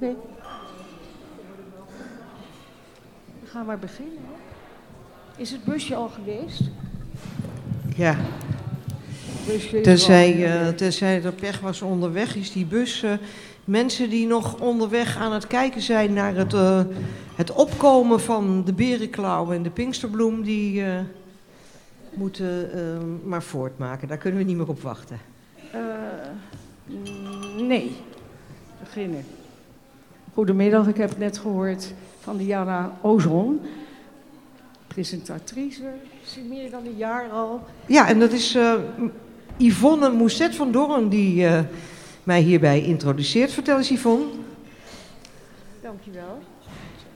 Oké. We gaan maar beginnen. Is het busje al geweest? Ja, Busje is al tenzij, eh tenzij er pech was onderweg, is die bus... eh, mensen die nog onderweg aan het kijken zijn naar het, eh, het opkomen van de berenklauw en de pinksterbloem... die moeten maar voortmaken. Daar kunnen we niet meer op wachten. Nee. Beginnen. Goedemiddag, ik heb net gehoord van Diana Ozon. Presentatrice, ze meer dan een jaar al. Ja, en dat is eh, Yvonne Mousset van Doorn die eh, mij hierbij introduceert. Vertel eens Yvonne. Dankjewel.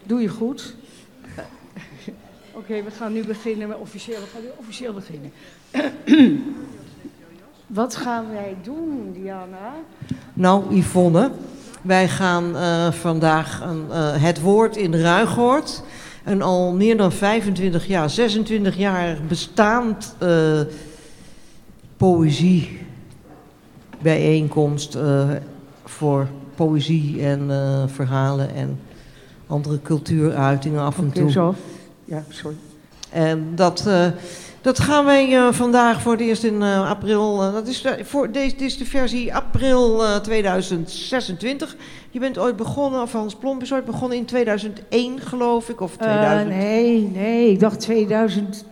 Doe je goed. Oké, we gaan nu beginnen met officieel. We gaan nu officieel beginnen. Wat gaan wij doen, Diana? Nou, Yvonne, wij gaan eh, vandaag een, eh, het woord in Ruigoord. Een al meer dan 25 jaar, 26 jaar bestaand eh poëzie bijeenkomst eh, voor poëzie en verhalen en andere cultuuruitingen af en Oké, toe. zo. Ja, sorry. En dat, dat gaan wij eh, vandaag voor het eerst in eh, april. eh, dat is voor, deze, dit is de versie april eh, 2026. Je bent ooit begonnen, of Hans Plomp is ooit begonnen in 2001, geloof ik, of 2000. Eh, nee, nee, ik dacht 2003.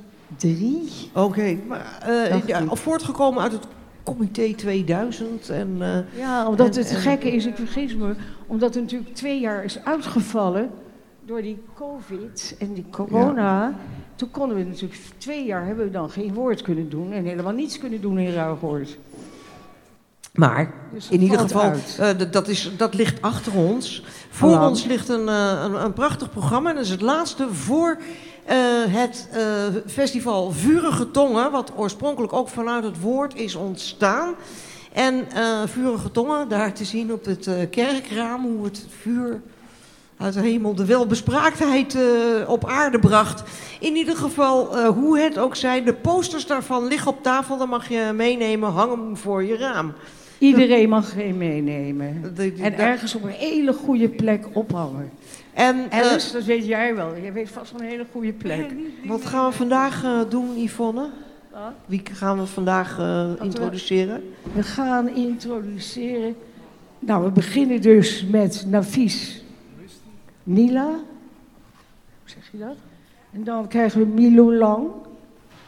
Oké, maar ja, voortgekomen uit het comité 2000. En, Ja, omdat En- het en- gekke is, ik vergis me, omdat het natuurlijk twee jaar is uitgevallen door die covid en die corona. Toen konden we natuurlijk twee jaar hebben we dan geen woord kunnen doen en helemaal niets kunnen doen in Ruigoord. maar Dus in ieder geval, eh, dat, is, dat ligt achter ons. Voor ons ligt een, eh, een, een prachtig programma. En dat is het laatste voor eh, het festival Vurige Tongen. Wat oorspronkelijk ook vanuit het woord is ontstaan. En Vurige Tongen, daar te zien op het kerkraam. Hoe het vuur uit de hemel de welbespraaktheid eh, op aarde bracht. In ieder geval, eh, hoe het ook zij, de posters daarvan liggen op tafel. Dan mag je meenemen, hang hem voor je raam. Iedereen mag geen meenemen. De- de- En ergens op een hele goede plek ophangen. En eh, Alice, dat weet jij wel. Jij weet vast wel een hele goede plek. wat gaan we vandaag doen, Yvonne? Wat? Wie gaan we vandaag eh, we- introduceren? We gaan introduceren. Nou, we beginnen dus met Nafis Nila. Hoe zeg je dat? En dan krijgen we Milo Lang.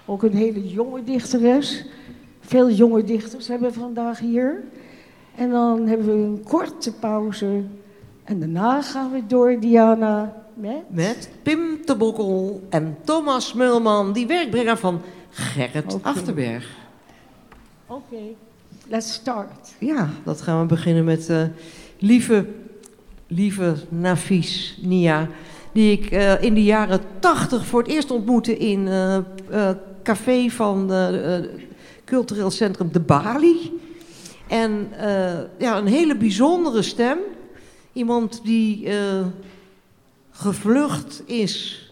Ook een hele jonge dichteres. Veel jonge dichters hebben we vandaag hier. En dan hebben we een korte pauze. En daarna gaan we door, Diana, met... Met Pim de Bokkel en Thomas Mulman, die werkbrenger van Gerrit. Achterberg. Oké, let's start. Ja, dat gaan we beginnen met eh, lieve, lieve Nafis Nia. Die ik eh, in de jaren tachtig voor het eerst ontmoette in eh eh, café van eh, cultureel centrum De Bali. En ja, een hele bijzondere stem. Iemand die gevlucht is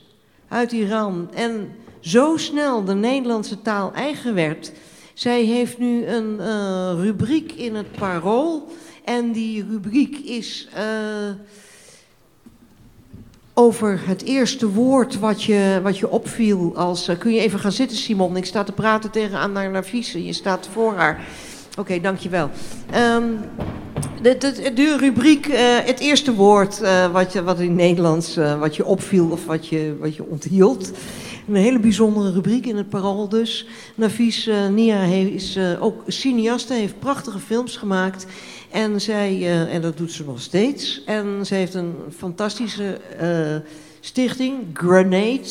uit Iran en zo snel de Nederlandse taal eigen werd. Zij heeft nu een rubriek in het Parool. En die rubriek is eh, over het eerste woord wat je, wat je opviel. Als, eh, kun je even gaan zitten, Simon? Ik sta te praten tegen Anna Navise. Je staat voor haar. Oké, dankjewel. Ehm de, de, de rubriek, eh, het eerste woord wat, je, wat in Nederlands wat je opviel of wat je, wat je onthield. Een hele bijzondere rubriek in het Parool dus. Nafis eh, Nia is ook cineaste, heeft prachtige films gemaakt. En, zij, eh, en dat doet ze nog steeds. En ze heeft een fantastische eh, stichting, Grenade.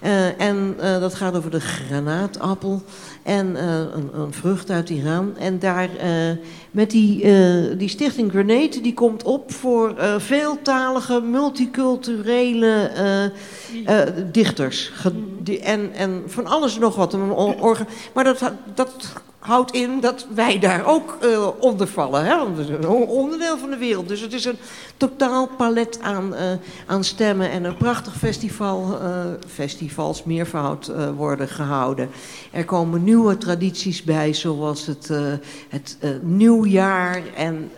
Eh, en dat gaat over de granaatappel. En eh, een, een vrucht uit Iran. En daar eh, met die, eh, die stichting Grenade, die komt op voor veeltalige, multiculturele dichters. En, en van alles nog wat. Maar dat, dat houdt in dat wij daar ook uh, onder vallen. Hè? Een onderdeel van de wereld. Dus het is een totaal palet aan, aan stemmen. En een prachtig festival. Uh, festivals meervoud worden gehouden. Er komen nieuwe tradities bij, zoals het, het nieuwjaar. En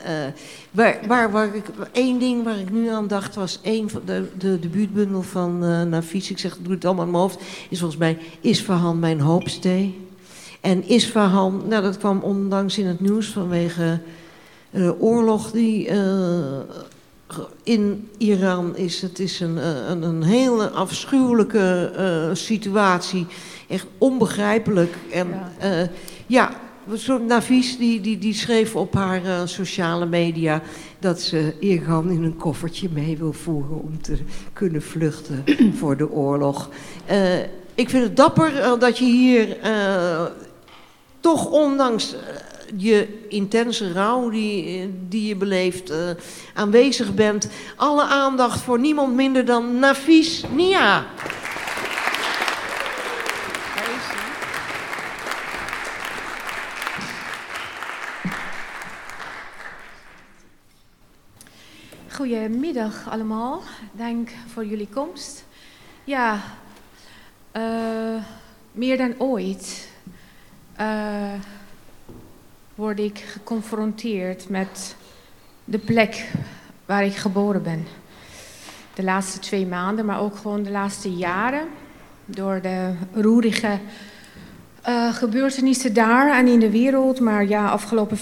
waar, waar, waar ik, één ding waar ik nu aan dacht was één van de, de debuutbundel van Nafis. Ik zeg, ik doe het allemaal in mijn hoofd. Is volgens mij Isfahan mijn hoopstee. En Isfahan, nou dat kwam ondanks in het nieuws vanwege de oorlog die in Iran is. Het is een, eh, een, een hele afschuwelijke situatie. Echt onbegrijpelijk. En ja, ja zo Navis die, die, die schreef op haar uh, sociale media dat ze Iran in een koffertje mee wil voeren om te kunnen vluchten voor de oorlog. Uh, ik vind het dapper dat je hier toch ondanks eh, je intense rouw die, eh, die je beleeft, uh, aanwezig bent. Alle aandacht voor niemand minder dan Nafis Nia. Goedemiddag allemaal. Dank voor jullie komst. Ja, uh, meer dan ooit uh, word ik geconfronteerd met de plek waar ik geboren ben. De laatste twee maanden, maar ook gewoon de laatste jaren. Door de roerige uh, gebeurtenissen daar en in de wereld. Maar ja, afgelopen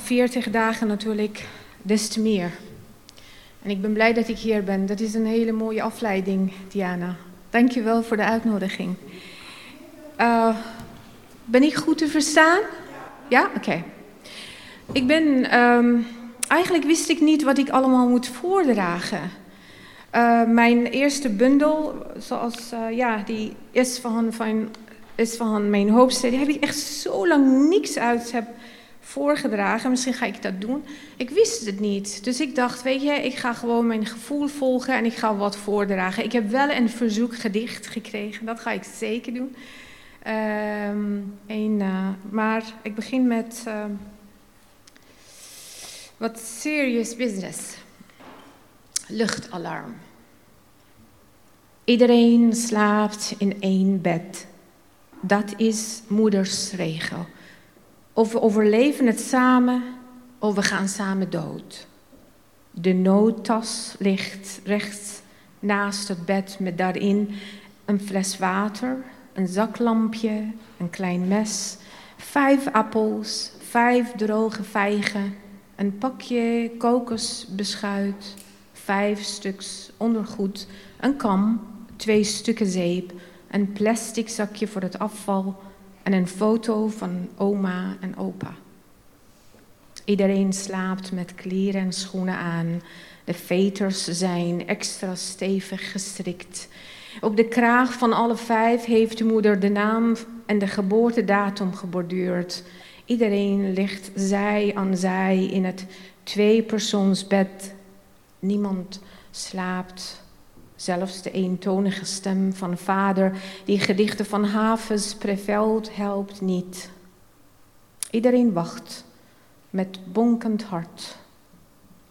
40 dagen natuurlijk des te meer. En ik ben blij dat ik hier ben. Dat is een hele mooie afleiding, Diana. Dank je wel voor de uitnodiging. Uh, ben ik goed te verstaan? Ja? Oké. Ik ben... Um, eigenlijk wist ik niet wat ik allemaal moet voordragen. Uh, mijn eerste bundel, zoals... Uh, ja, die is van, mijn hoofdstuk. Die heb ik echt zo lang niks uit voorgedragen. Misschien ga ik dat doen. Ik wist het niet. Dus ik dacht, weet je, ik ga gewoon mijn gevoel volgen en ik ga wat voordragen. Ik heb wel een verzoekgedicht gekregen. Dat ga ik zeker doen. Um, maar ik begin met uh, wat serious business. Luchtalarm. Iedereen slaapt in één bed. Dat is moeders regel. Of we overleven het samen, of we gaan samen dood. De noodtas ligt rechts naast het bed met daarin een fles water, een zaklampje, een klein mes, vijf appels, vijf droge vijgen, een pakje kokosbeschuit, vijf stuks ondergoed, een kam, twee stukken zeep, een plastic zakje voor het afval en een foto van oma en opa. Iedereen slaapt met kleren en schoenen aan. De veters zijn extra stevig gestrikt. Op de kraag van alle vijf heeft de moeder de naam en de geboortedatum geborduurd. Iedereen ligt zij aan zij in het tweepersoonsbed. Niemand slaapt. Zelfs de eentonige stem van vader, die gedichten van Havens preveld helpt niet. Iedereen wacht met bonkend hart.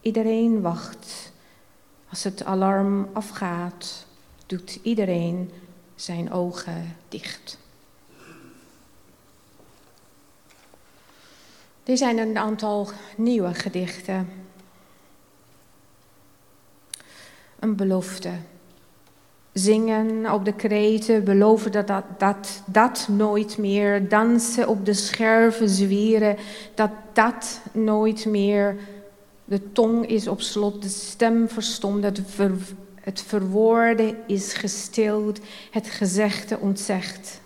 Iedereen wacht als het alarm afgaat doet iedereen zijn ogen dicht. Dit zijn een aantal nieuwe gedichten. Een belofte. Zingen op de kreten, beloven dat dat, dat dat nooit meer. Dansen op de scherven, zwieren dat dat nooit meer. De tong is op slot, de stem verstomd, het het verwoorden is gestild, het gezegde ontzegd.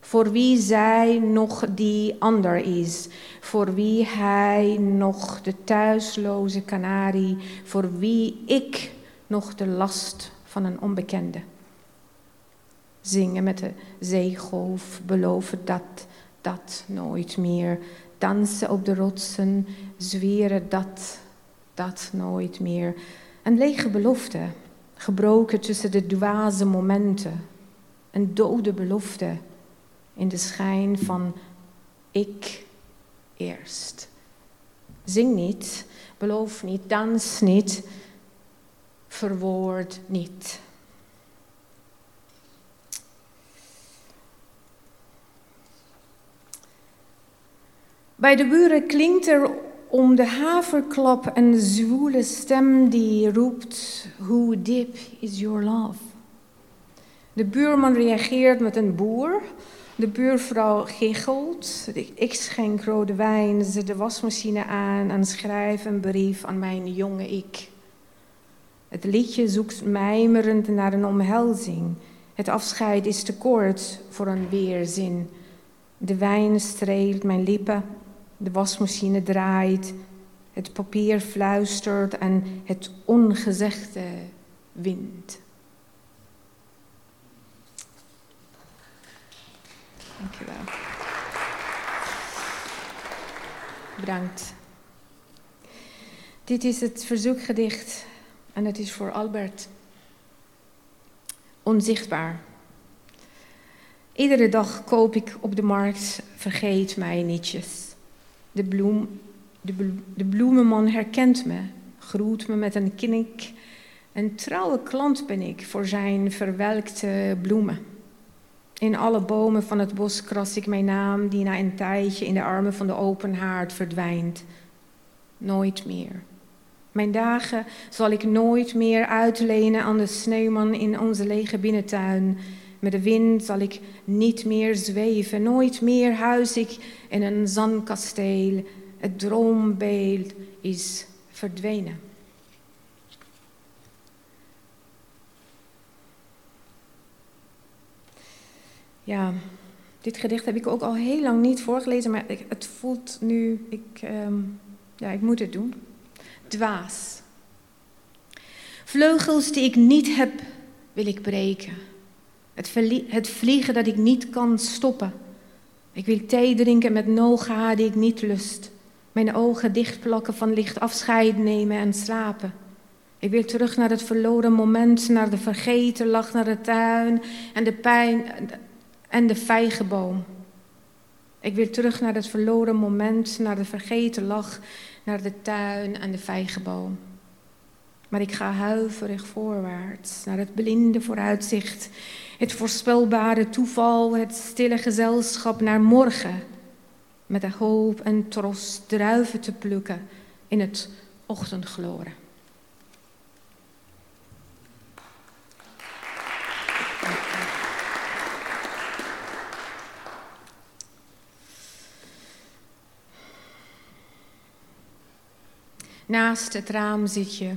Voor wie zij nog die ander is, voor wie hij nog de thuisloze kanarie, voor wie ik nog de last van een onbekende. Zingen met de zeegolf, beloven dat, dat nooit meer. Dansen op de rotsen, zweren dat, dat nooit meer. Een lege belofte, gebroken tussen de dwaze momenten. Een dode belofte in de schijn van Ik eerst. Zing niet, beloof niet, dans niet, verwoord niet. Bij de buren klinkt er om de haverklap een zwoele stem die roept: Hoe diep is your love? De buurman reageert met een boer. De buurvrouw giechelt. Ik schenk rode wijn, zet de wasmachine aan en schrijf een brief aan mijn jonge ik. Het liedje zoekt mijmerend naar een omhelzing. Het afscheid is te kort voor een weerzin. De wijn streelt mijn lippen, de wasmachine draait, het papier fluistert en het ongezegde wint. Dankjewel. Bedankt. Dit is het verzoekgedicht en het is voor Albert. Onzichtbaar. Iedere dag koop ik op de markt vergeet mij nietjes. De, bloem, de, de bloemenman herkent me, groet me met een knik. Een trouwe klant ben ik voor zijn verwelkte bloemen. In alle bomen van het bos kras ik mijn naam, die na een tijdje in de armen van de open haard verdwijnt. Nooit meer. Mijn dagen zal ik nooit meer uitlenen aan de sneeuwman in onze lege binnentuin. Met de wind zal ik niet meer zweven, nooit meer huis ik in een zandkasteel. Het droombeeld is verdwenen. Ja, dit gedicht heb ik ook al heel lang niet voorgelezen, maar het voelt nu, ik, ehm, ja, ik moet het doen. Dwaas. Vleugels die ik niet heb, wil ik breken. Het, het vliegen dat ik niet kan stoppen. Ik wil thee drinken met noga die ik niet lust. Mijn ogen dichtplakken van licht afscheid nemen en slapen. Ik wil terug naar het verloren moment, naar de vergeten lach, naar de tuin en de pijn en de vijgenboom. Ik wil terug naar het verloren moment, naar de vergeten lach, naar de tuin en de vijgenboom. Maar ik ga huiverig voorwaarts, naar het blinde vooruitzicht, het voorspelbare toeval, het stille gezelschap naar morgen. Met de hoop en tros druiven te plukken in het ochtendgloren. Naast het raam zit je.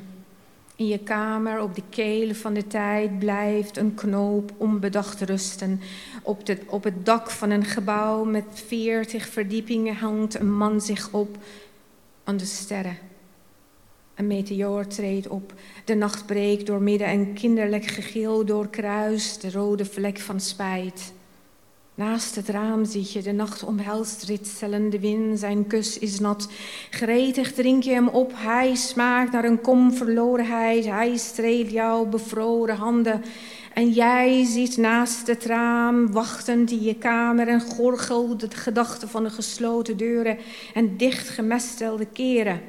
In je kamer, op de keel van de tijd, blijft een knoop onbedacht rusten. Op, op het dak van een gebouw met veertig verdiepingen hangt een man zich op aan de sterren. Een meteoor treedt op. De nacht breekt door midden en kinderlijk gegil doorkruist de rode vlek van spijt. Naast het raam zie je de nacht omhelst ritselen, de wind, zijn kus is nat. Gretig drink je hem op, hij smaakt naar een kom verlorenheid. Hij streelt jouw bevroren handen. En jij ziet naast het raam, wachtend in je kamer, en gorgel de gedachten van de gesloten deuren en dicht gemestelde keren.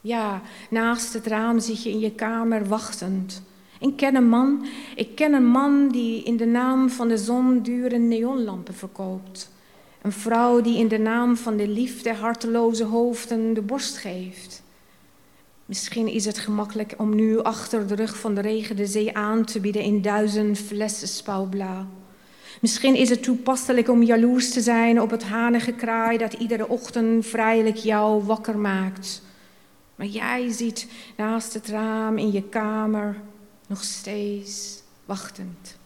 Ja, naast het raam zit je in je kamer wachtend ik ken een man, ik ken een man die in de naam van de zon dure neonlampen verkoopt. Een vrouw die in de naam van de liefde harteloze hoofden de borst geeft. Misschien is het gemakkelijk om nu achter de rug van de regen de zee aan te bieden in duizend flessen spouwbla. Misschien is het toepasselijk om jaloers te zijn op het hanige kraai dat iedere ochtend vrijelijk jou wakker maakt. Maar jij ziet naast het raam in je kamer nog steeds wachtend.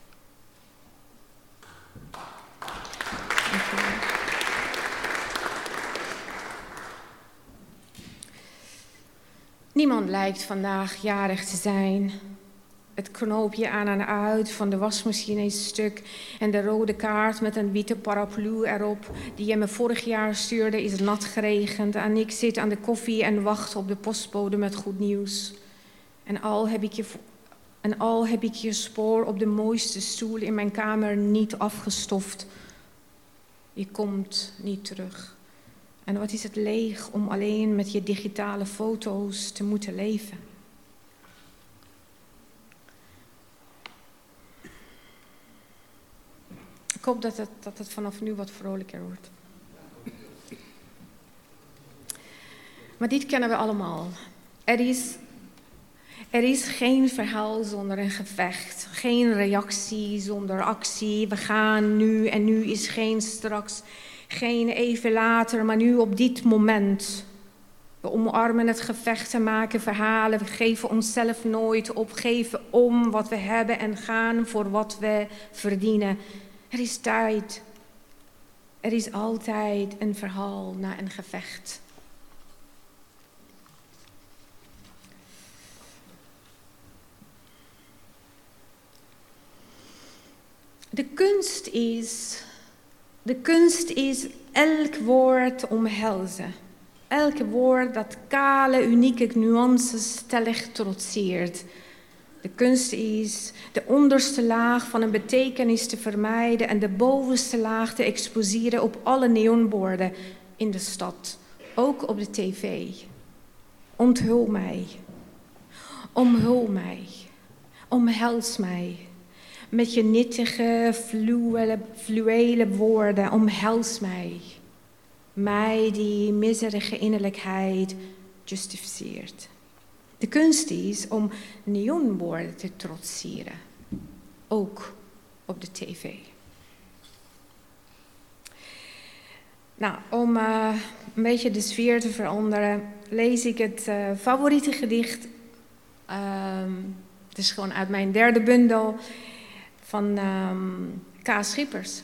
Niemand lijkt vandaag jarig te zijn. Het knoopje aan en uit van de wasmachine is stuk en de rode kaart met een witte paraplu erop die je me vorig jaar stuurde is nat geregend en ik zit aan de koffie en wacht op de postbode met goed nieuws. En al heb ik je en al heb ik je spoor op de mooiste stoel in mijn kamer niet afgestoft. Je komt niet terug. En wat is het leeg om alleen met je digitale foto's te moeten leven? Ik hoop dat het, dat het vanaf nu wat vrolijker wordt. Maar dit kennen we allemaal. Er is, er is geen verhaal zonder een gevecht. Geen reactie zonder actie. We gaan nu en nu is geen straks. Geen even later, maar nu op dit moment. We omarmen het gevecht en maken verhalen. We geven onszelf nooit op. Geven om wat we hebben en gaan voor wat we verdienen. Er is tijd. Er is altijd een verhaal na een gevecht. De kunst is, de kunst is elk woord omhelzen. Elk woord dat kale, unieke nuances stellig trotseert. De kunst is de onderste laag van een betekenis te vermijden en de bovenste laag te exposeren op alle neonborden in de stad, ook op de tv. Onthul mij, omhul mij, omhels mij. Met je nittige, fluwele, woorden, omhels mij. Mij die miserige innerlijkheid justificeert. De kunst is om neonborden te trotseren, ook op de tv. Nou, om uh, een beetje de sfeer te veranderen, lees ik het uh, favoriete gedicht. Uh, het is gewoon uit mijn derde bundel van um. Schippers.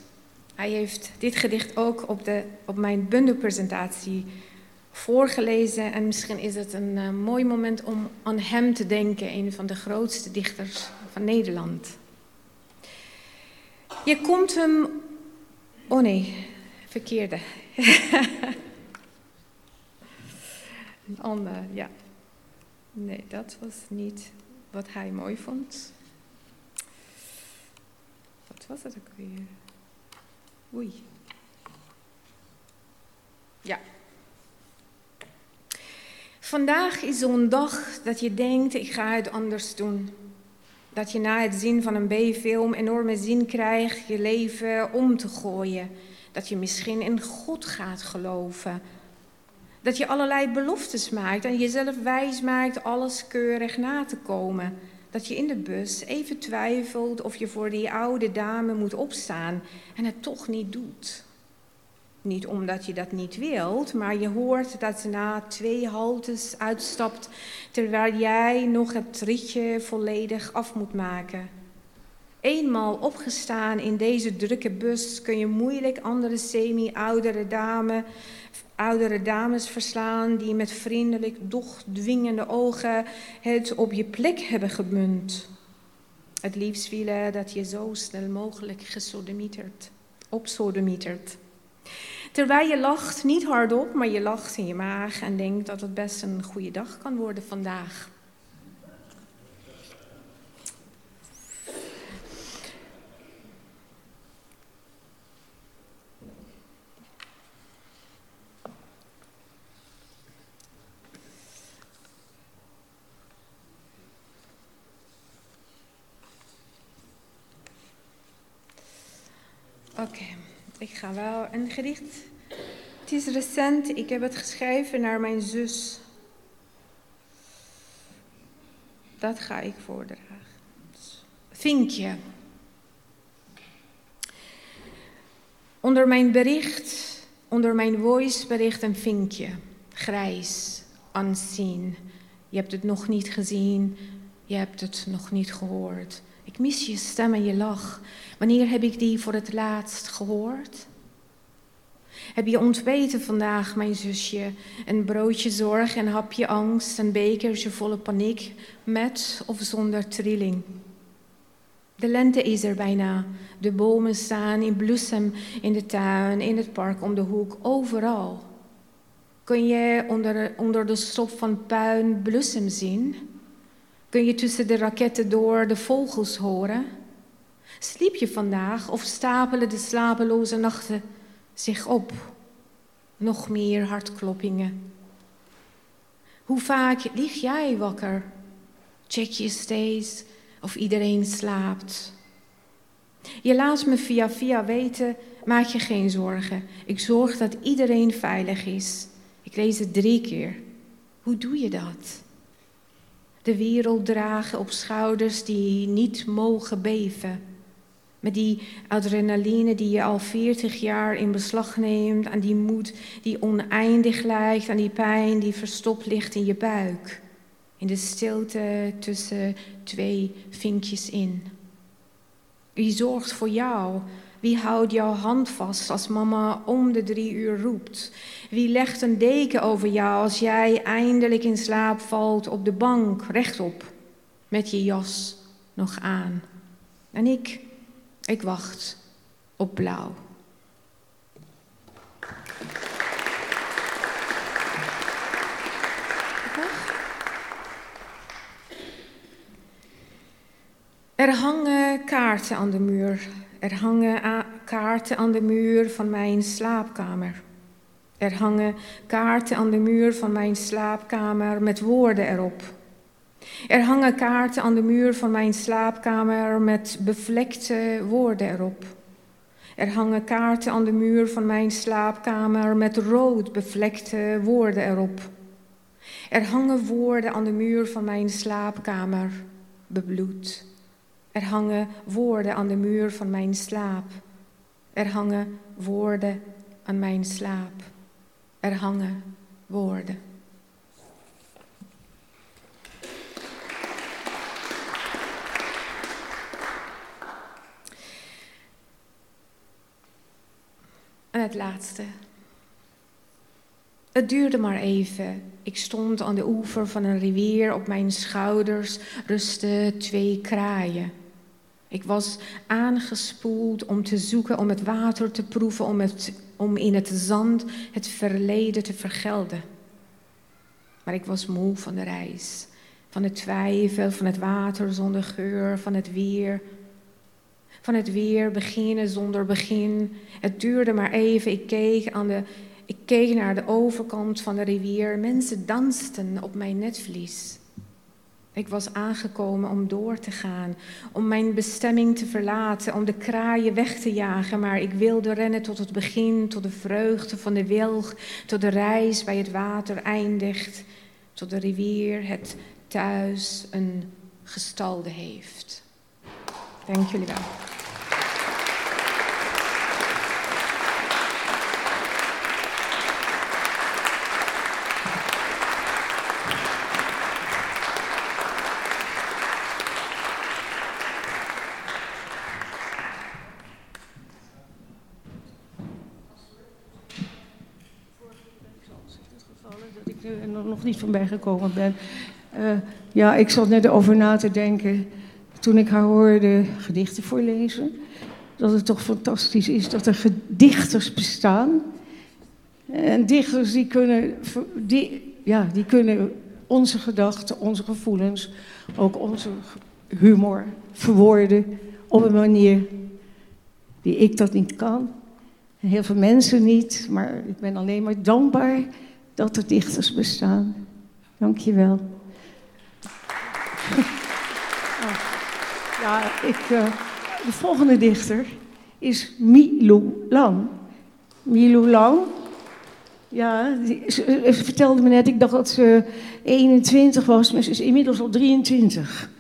Hij heeft dit gedicht ook op, de, op mijn bundelpresentatie voorgelezen. En misschien is het een uh, mooi moment om aan hem te denken, een van de grootste dichters van Nederland. Je komt hem. Oh nee, verkeerde. een ander, ja. Nee, dat was niet wat hij mooi vond. Wat was het ook weer? Oei. Ja. Vandaag is zo'n dag dat je denkt, ik ga het anders doen. Dat je na het zien van een B-film enorme zin krijgt je leven om te gooien. Dat je misschien in God gaat geloven. Dat je allerlei beloftes maakt en jezelf wijs maakt alles keurig na te komen. Dat je in de bus even twijfelt of je voor die oude dame moet opstaan en het toch niet doet. Niet omdat je dat niet wilt, maar je hoort dat ze na twee haltes uitstapt terwijl jij nog het ritje volledig af moet maken. Eenmaal opgestaan in deze drukke bus kun je moeilijk andere semi-oudere dame, oudere dames verslaan die met vriendelijk, doch dwingende ogen het op je plek hebben gemunt. Het liefst willen dat je zo snel mogelijk gesodemieterd, opsodemieterd. Terwijl je lacht, niet hardop, maar je lacht in je maag en denkt dat het best een goede dag kan worden vandaag. Oké. Okay. Ga wel een gedicht. Het is recent, ik heb het geschreven naar mijn zus. Dat ga ik voordragen. Vinkje. Onder mijn bericht, onder mijn voicebericht een vinkje. Grijs, unseen. Je hebt het nog niet gezien, je hebt het nog niet gehoord. Ik mis je stem en je lach. Wanneer heb ik die voor het laatst gehoord? Heb je ontbeten vandaag, mijn zusje? Een broodje zorg, een hapje angst, een bekertje volle paniek, met of zonder trilling? De lente is er bijna. De bomen staan in bloesem in de tuin, in het park om de hoek, overal. Kun je onder, onder de stof van puin bloesem zien? Kun je tussen de raketten door de vogels horen? Sliep je vandaag of stapelen de slapeloze nachten zich op. Nog meer hartkloppingen. Hoe vaak lig jij wakker? Check je steeds of iedereen slaapt. Je laat me via via weten, maak je geen zorgen. Ik zorg dat iedereen veilig is. Ik lees het drie keer. Hoe doe je dat? De wereld dragen op schouders die niet mogen beven. Met die adrenaline die je al 40 jaar in beslag neemt, aan die moed die oneindig lijkt, aan die pijn die verstopt ligt in je buik. In de stilte tussen twee vinkjes in. Wie zorgt voor jou? Wie houdt jouw hand vast als mama om de drie uur roept? Wie legt een deken over jou als jij eindelijk in slaap valt op de bank, rechtop, met je jas nog aan? En ik, ik wacht op blauw. Er hangen kaarten aan de muur. Er hangen kaarten aan de muur van mijn slaapkamer. Er hangen kaarten aan de muur van mijn slaapkamer met woorden erop. Er hangen kaarten aan de muur van mijn slaapkamer met bevlekte woorden erop. Er hangen kaarten aan de muur van mijn slaapkamer met rood bevlekte woorden erop. Er hangen woorden aan de muur van mijn slaapkamer, bebloed. Er hangen woorden aan de muur van mijn slaap. Er hangen woorden aan mijn slaap. Er hangen woorden. En het laatste. Het duurde maar even. Ik stond aan de oever van een rivier. Op mijn schouders rustten twee kraaien. Ik was aangespoeld om te zoeken, om het water te proeven, om, om in het zand het verleden te vergelden. Maar ik was moe van de reis, van het twijfel, van het water zonder geur, van het weer. Van het weer, beginnen zonder begin. Het duurde maar even. Ik keek, aan de, ik keek naar de overkant van de rivier. Mensen dansten op mijn netvlies. Ik was aangekomen om door te gaan, om mijn bestemming te verlaten, om de kraaien weg te jagen, maar ik wilde rennen tot het begin, tot de vreugde van de wilg, tot de reis bij het water eindigt, tot de rivier het thuis een gestalde heeft. Dank jullie wel. nog niet van bijgekomen ben. Uh, ja, ik zat net over na te denken toen ik haar hoorde gedichten voorlezen. Dat het toch fantastisch is dat er gedichters bestaan. En dichters die kunnen, die, ja, die kunnen onze gedachten, onze gevoelens, ook onze humor verwoorden op een manier die ik dat niet kan. Heel veel mensen niet, maar ik ben alleen maar dankbaar dat er dichters bestaan. Dank je wel. Ja, ik, uh, de volgende dichter is Milou Lang. Milou Lang, ja, ze, vertelde me net, ik dacht dat ze 21 was, maar ze is inmiddels al 23.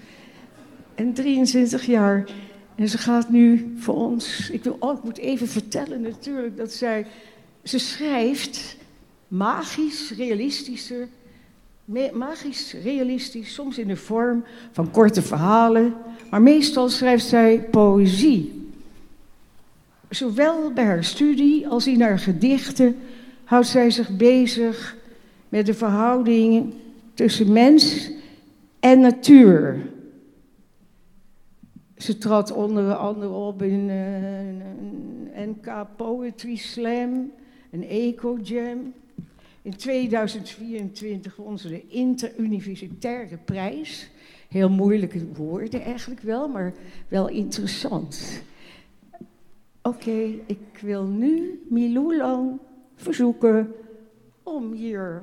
En 23 jaar. En ze gaat nu voor ons. Ik, wil, oh, ik moet even vertellen natuurlijk dat zij. Ze schrijft magisch, realistischer, magisch, realistisch, soms in de vorm van korte verhalen, maar meestal schrijft zij poëzie. Zowel bij haar studie als in haar gedichten houdt zij zich bezig met de verhouding tussen mens en natuur. Ze trad onder andere op in een NK Poetry Slam, een Eco Jam. In 2024 won ze de interuniversitaire prijs. Heel moeilijke woorden eigenlijk wel, maar wel interessant. Oké, ik wil nu Milou Lang verzoeken om hier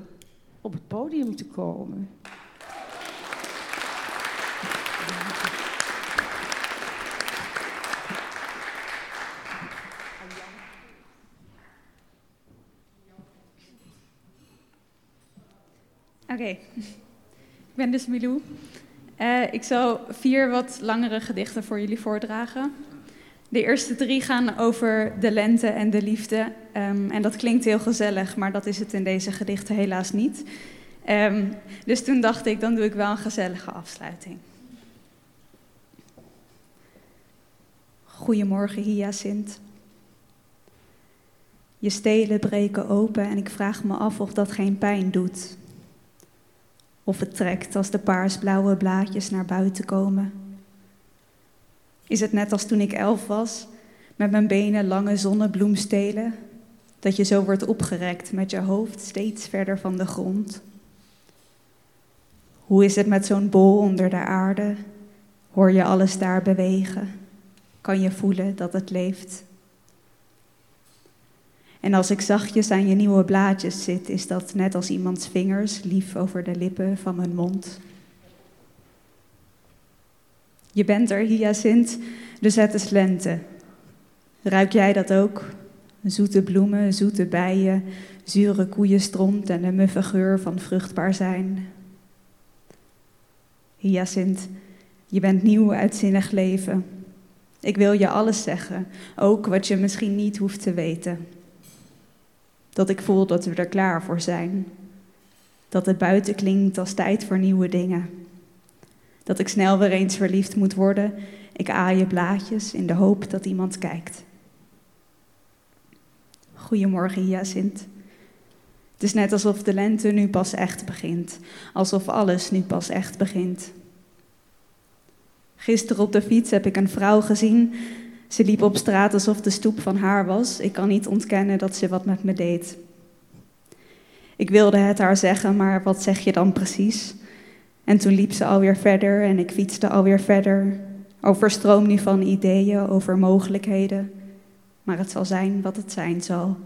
op het podium te komen. Oké, ik ben dus Milou. Uh, ik zal vier wat langere gedichten voor jullie voordragen. De eerste drie gaan over de lente en de liefde. Um, en dat klinkt heel gezellig, maar dat is het in deze gedichten helaas niet. Um, dus toen dacht ik, dan doe ik wel een gezellige afsluiting. Goedemorgen, Hyacinth. Je stelen breken open en ik vraag me af of dat geen pijn doet. Of het trekt als de paarsblauwe blaadjes naar buiten komen. Is het net als toen ik elf was, met mijn benen lange zonnebloemstelen, dat je zo wordt opgerekt met je hoofd steeds verder van de grond? Hoe is het met zo'n bol onder de aarde? Hoor je alles daar bewegen? Kan je voelen dat het leeft? En als ik zachtjes aan je nieuwe blaadjes zit, is dat net als iemands vingers lief over de lippen van mijn mond. Je bent er, Hyacinth, dus het is lente. Ruik jij dat ook? Zoete bloemen, zoete bijen, zure koeienstront en de muffe geur van vruchtbaar zijn. Hyacinth, je bent nieuw uitzinnig leven. Ik wil je alles zeggen, ook wat je misschien niet hoeft te weten. Dat ik voel dat we er klaar voor zijn. Dat het buiten klinkt als tijd voor nieuwe dingen. Dat ik snel weer eens verliefd moet worden. Ik aai blaadjes in de hoop dat iemand kijkt. Goedemorgen, Hyacinth. Het is net alsof de lente nu pas echt begint. Alsof alles nu pas echt begint. Gisteren op de fiets heb ik een vrouw gezien ze liep op straat alsof de stoep van haar was. Ik kan niet ontkennen dat ze wat met me deed. Ik wilde het haar zeggen, maar wat zeg je dan precies? En toen liep ze alweer verder en ik fietste alweer verder. Overstroom nu van ideeën, over mogelijkheden. Maar het zal zijn wat het zijn zal.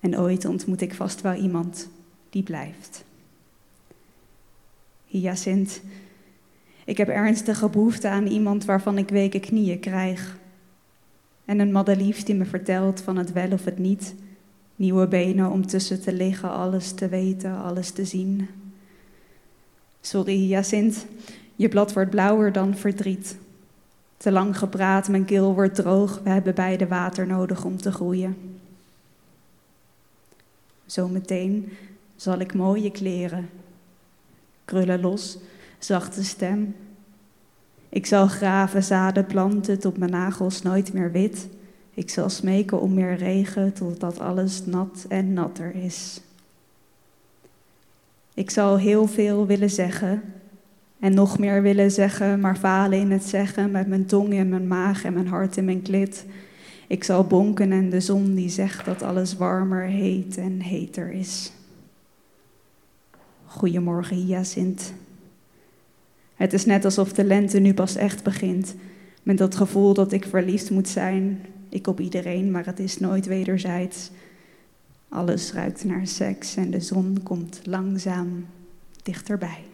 En ooit ontmoet ik vast wel iemand die blijft. Hyacinth, ik heb ernstige behoefte aan iemand waarvan ik weken knieën krijg. En een madelief die me vertelt van het wel of het niet. Nieuwe benen om tussen te liggen, alles te weten, alles te zien. Sorry, Hyacinth, je blad wordt blauwer dan verdriet. Te lang gepraat, mijn keel wordt droog, we hebben beide water nodig om te groeien. Zometeen zal ik mooie kleren, krullen los, zachte stem, ik zal graven, zaden planten tot mijn nagels nooit meer wit. Ik zal smeken om meer regen totdat alles nat en natter is. Ik zal heel veel willen zeggen en nog meer willen zeggen, maar falen in het zeggen met mijn tong in mijn maag en mijn hart in mijn klit. Ik zal bonken en de zon die zegt dat alles warmer, heet en heter is. Goedemorgen, Hyacinth. Het is net alsof de lente nu pas echt begint. Met dat gevoel dat ik verliefd moet zijn. Ik op iedereen, maar het is nooit wederzijds. Alles ruikt naar seks en de zon komt langzaam dichterbij.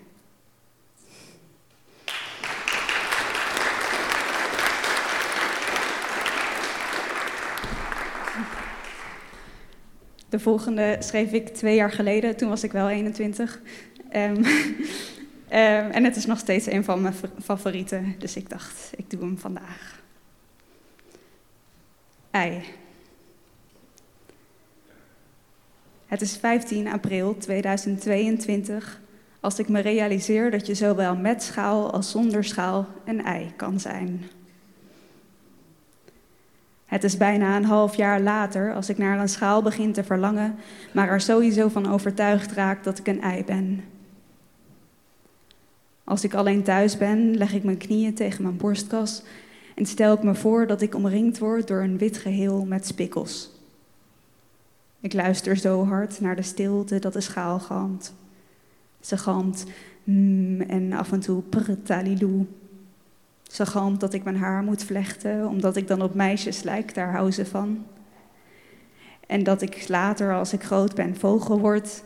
De volgende schreef ik twee jaar geleden. Toen was ik wel 21. Um, Ehm, en het is nog steeds een van mijn favorieten, dus ik dacht, ik doe hem vandaag. Ei. Het is 15 april 2022 als ik me realiseer dat je zowel met schaal als zonder schaal een ei kan zijn. Het is bijna een half jaar later als ik naar een schaal begin te verlangen, maar er sowieso van overtuigd raak dat ik een ei ben. Als ik alleen thuis ben, leg ik mijn knieën tegen mijn borstkas en stel ik me voor dat ik omringd word door een wit geheel met spikkels. Ik luister zo hard naar de stilte dat de schaal galmt. Ze galmt mm, en af en toe prtalilou. Ze galmt dat ik mijn haar moet vlechten, omdat ik dan op meisjes lijk, daar hou ze van. En dat ik later, als ik groot ben, vogel word.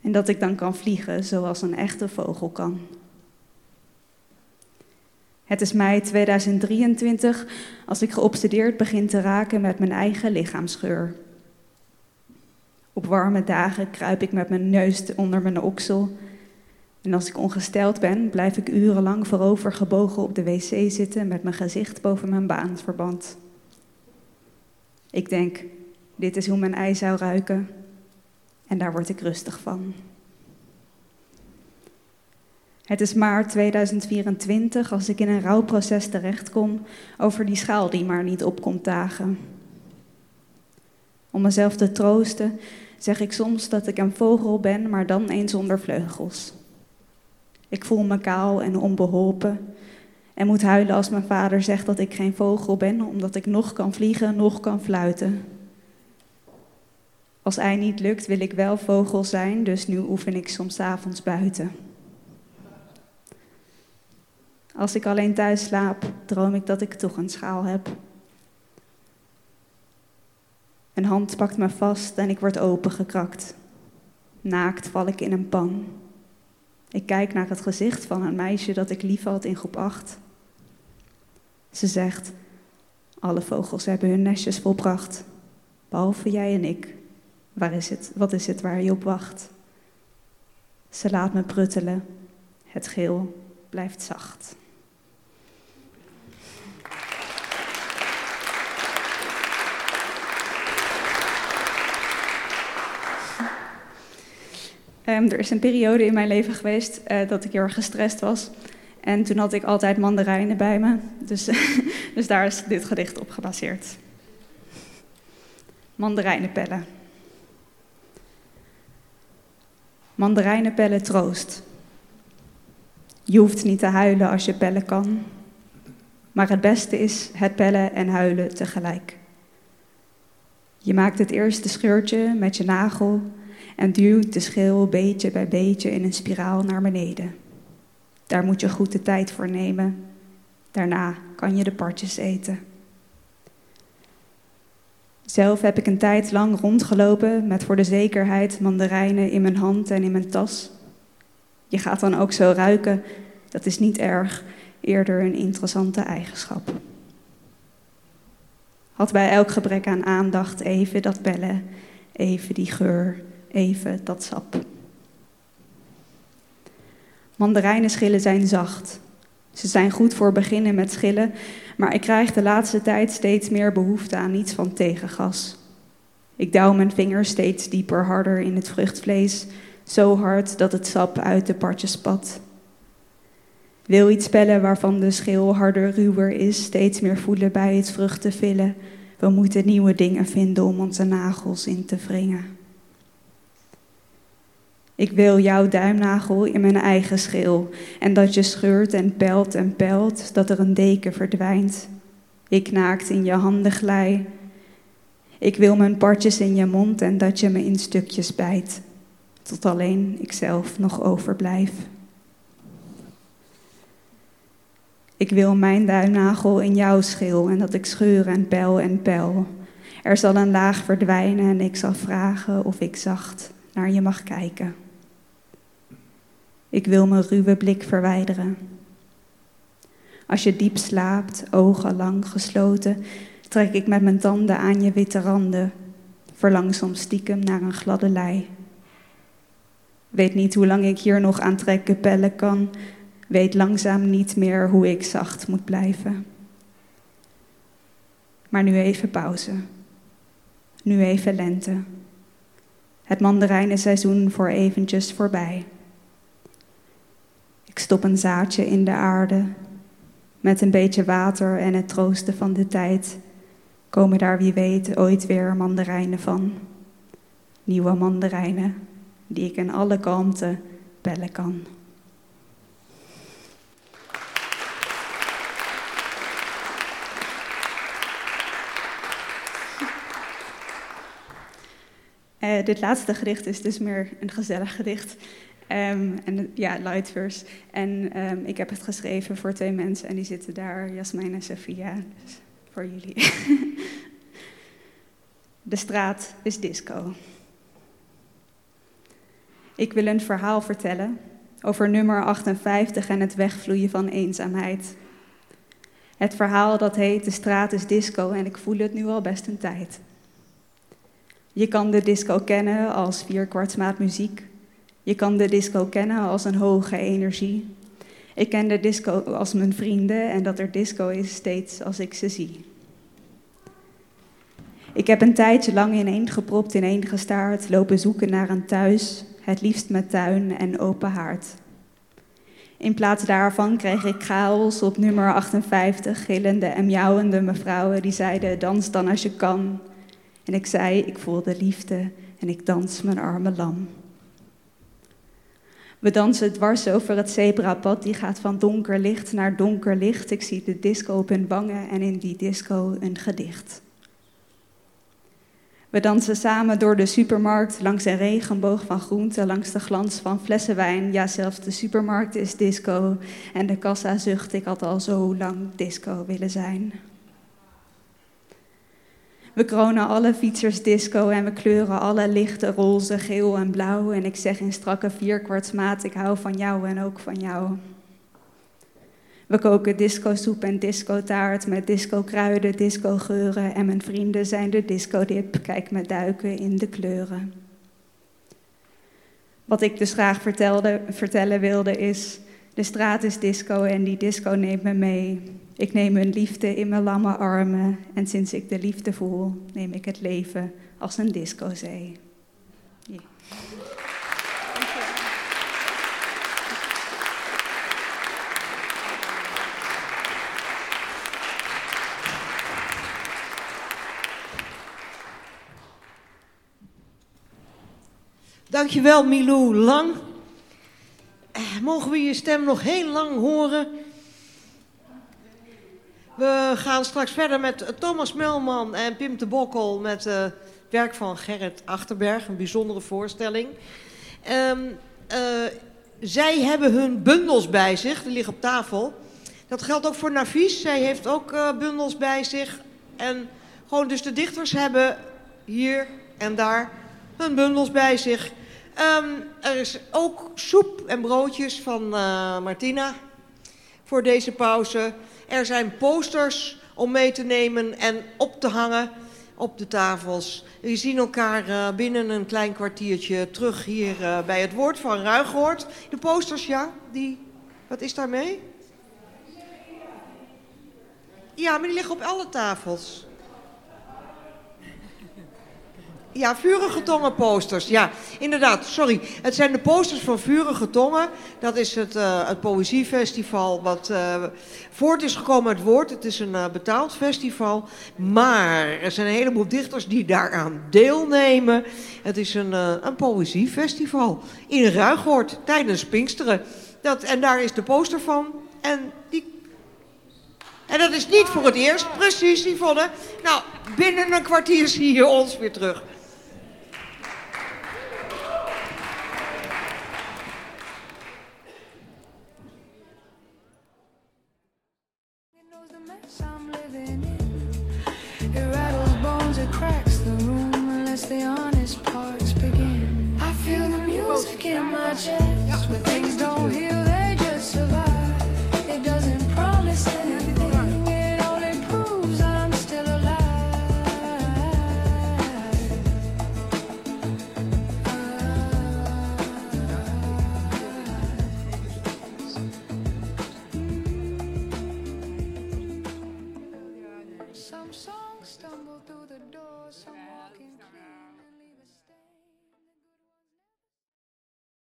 En dat ik dan kan vliegen zoals een echte vogel kan. Het is mei 2023 als ik geobsedeerd begin te raken met mijn eigen lichaamsgeur. Op warme dagen kruip ik met mijn neus onder mijn oksel. En als ik ongesteld ben, blijf ik urenlang voorover gebogen op de wc zitten met mijn gezicht boven mijn baanverband. Ik denk, dit is hoe mijn ei zou ruiken. En daar word ik rustig van. Het is maart 2024 als ik in een rouwproces terechtkom over die schaal die maar niet opkomt dagen. Om mezelf te troosten zeg ik soms dat ik een vogel ben, maar dan eens zonder vleugels. Ik voel me kaal en onbeholpen en moet huilen als mijn vader zegt dat ik geen vogel ben, omdat ik nog kan vliegen, nog kan fluiten. Als hij niet lukt, wil ik wel vogel zijn, dus nu oefen ik soms avonds buiten. Als ik alleen thuis slaap, droom ik dat ik toch een schaal heb. Een hand pakt me vast en ik word opengekrakt. Naakt val ik in een pan. Ik kijk naar het gezicht van een meisje dat ik lief had in groep 8. Ze zegt: Alle vogels hebben hun nestjes volbracht, behalve jij en ik. Waar is het? Wat is het waar je op wacht? Ze laat me pruttelen. Het geel blijft zacht. Um, er is een periode in mijn leven geweest uh, dat ik heel erg gestrest was. En toen had ik altijd mandarijnen bij me. Dus, dus daar is dit gedicht op gebaseerd. Mandarijnenpellen. Mandarijnenpellen troost. Je hoeft niet te huilen als je pellen kan. Maar het beste is het pellen en huilen tegelijk. Je maakt het eerste scheurtje met je nagel en duwt de schil beetje bij beetje in een spiraal naar beneden. Daar moet je goed de tijd voor nemen. Daarna kan je de partjes eten. Zelf heb ik een tijd lang rondgelopen met voor de zekerheid mandarijnen in mijn hand en in mijn tas. Je gaat dan ook zo ruiken, dat is niet erg, eerder een interessante eigenschap. Had bij elk gebrek aan aandacht even dat bellen, even die geur, even dat sap. Mandarijnenschillen zijn zacht. Ze zijn goed voor beginnen met schillen, maar ik krijg de laatste tijd steeds meer behoefte aan iets van tegengas. Ik douw mijn vingers steeds dieper harder in het vruchtvlees, zo hard dat het sap uit de partjes spat. Wil iets pellen waarvan de schil harder, ruwer is, steeds meer voelen bij het vruchtenvillen. We moeten nieuwe dingen vinden om onze nagels in te wringen. Ik wil jouw duimnagel in mijn eigen schil. En dat je scheurt en pelt en pelt, dat er een deken verdwijnt. Ik naakt in je handen glij. Ik wil mijn partjes in je mond en dat je me in stukjes bijt. Tot alleen ikzelf nog overblijf. Ik wil mijn duimnagel in jouw schil en dat ik scheur en pijl en pijl. Er zal een laag verdwijnen en ik zal vragen of ik zacht naar je mag kijken. Ik wil mijn ruwe blik verwijderen. Als je diep slaapt, ogen lang gesloten, trek ik met mijn tanden aan je witte randen, verlang soms stiekem naar een gladde lei. Weet niet hoe lang ik hier nog aan trekken pellen kan, weet langzaam niet meer hoe ik zacht moet blijven. Maar nu even pauze. Nu even lente. Het mandarijnenseizoen voor eventjes voorbij. Ik stop een zaadje in de aarde. Met een beetje water en het troosten van de tijd komen daar wie weet ooit weer mandarijnen van. Nieuwe mandarijnen die ik in alle kanten bellen kan. Uh, dit laatste gedicht is dus meer een gezellig gedicht. Ehm, en ja, Lightverse. En ehm, ik heb het geschreven voor twee mensen en die zitten daar, Jasmijn en Sofia. Dus voor jullie. De straat is disco. Ik wil een verhaal vertellen over nummer 58 en het wegvloeien van eenzaamheid. Het verhaal dat heet De straat is disco en ik voel het nu al best een tijd. Je kan de disco kennen als vierkwartsmaat muziek. Je kan de disco kennen als een hoge energie. Ik ken de disco als mijn vrienden en dat er disco is steeds als ik ze zie. Ik heb een tijdje lang ineengepropt, ineengestaard, lopen zoeken naar een thuis, het liefst met tuin en open haard. In plaats daarvan kreeg ik chaos op nummer 58, gillende en miauwende mevrouwen die zeiden: Dans dan als je kan. En ik zei: Ik voel de liefde en ik dans mijn arme lam. We dansen dwars over het zebrapad, die gaat van donker licht naar donker licht. Ik zie de disco op hun wangen en in die disco een gedicht. We dansen samen door de supermarkt, langs een regenboog van groenten, langs de glans van flessen wijn. Ja, zelfs de supermarkt is disco. En de kassa zucht, ik had al zo lang disco willen zijn. We kronen alle fietsers disco en we kleuren alle lichten roze, geel en blauw. En ik zeg in strakke vierkwartsmaat, ik hou van jou en ook van jou. We koken disco-soep en disco-taart met disco-kruiden, disco-geuren. En mijn vrienden zijn de disco-dip. Kijk me duiken in de kleuren. Wat ik dus graag vertelde, vertellen wilde is... De straat is disco en die disco neemt me mee. Ik neem hun liefde in mijn lamme armen. En sinds ik de liefde voel, neem ik het leven als een discozee. Yeah. Dankjewel Milou Lang. Eh, mogen we je stem nog heel lang horen? We gaan straks verder met Thomas Melman en Pim de Bokkel met het werk van Gerrit Achterberg, een bijzondere voorstelling. Uh, zij hebben hun bundels bij zich, die liggen op tafel. Dat geldt ook voor Navies, zij heeft ook bundels bij zich. En gewoon dus de dichters hebben hier en daar hun bundels bij zich. Um, er is ook soep en broodjes van Martina voor deze pauze. Er zijn posters om mee te nemen en op te hangen op de tafels. We zien elkaar uh, binnen een klein kwartiertje terug hier uh, bij het woord van Ruigoord. De posters, ja, die, wat is daarmee? Ja, maar die liggen op alle tafels. Ja, Vurige Tongen posters. Ja, inderdaad. Sorry. Het zijn de posters van Vurige Tongen. Dat is het, uh, het poëziefestival wat uh, voort is gekomen uit woord. Het is een uh, betaald festival. Maar er zijn een heleboel dichters die daaraan deelnemen. Het is een, een poëziefestival in Ruigoord tijdens Pinksteren. Dat, en daar is de poster van. En die en dat is niet voor het eerst, precies, Yvonne. Nou, binnen een kwartier zie je ons weer terug.